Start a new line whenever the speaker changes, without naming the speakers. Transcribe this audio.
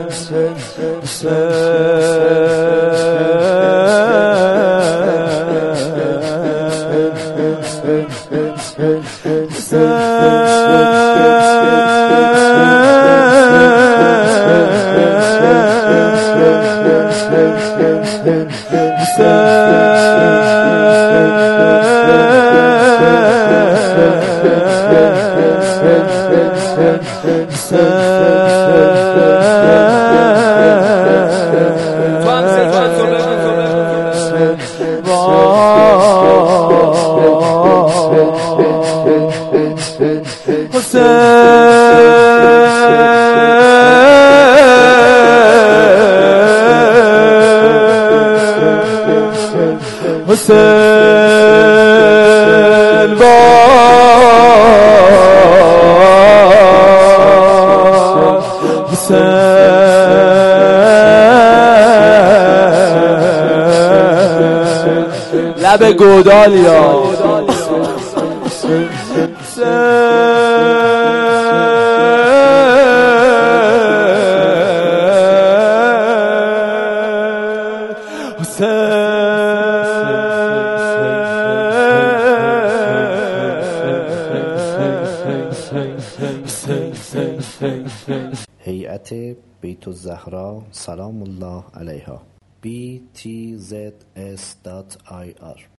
Sun. حسین لب گودالیا
هیئت بیت الزهرا سلام الله علیها. btzs.ir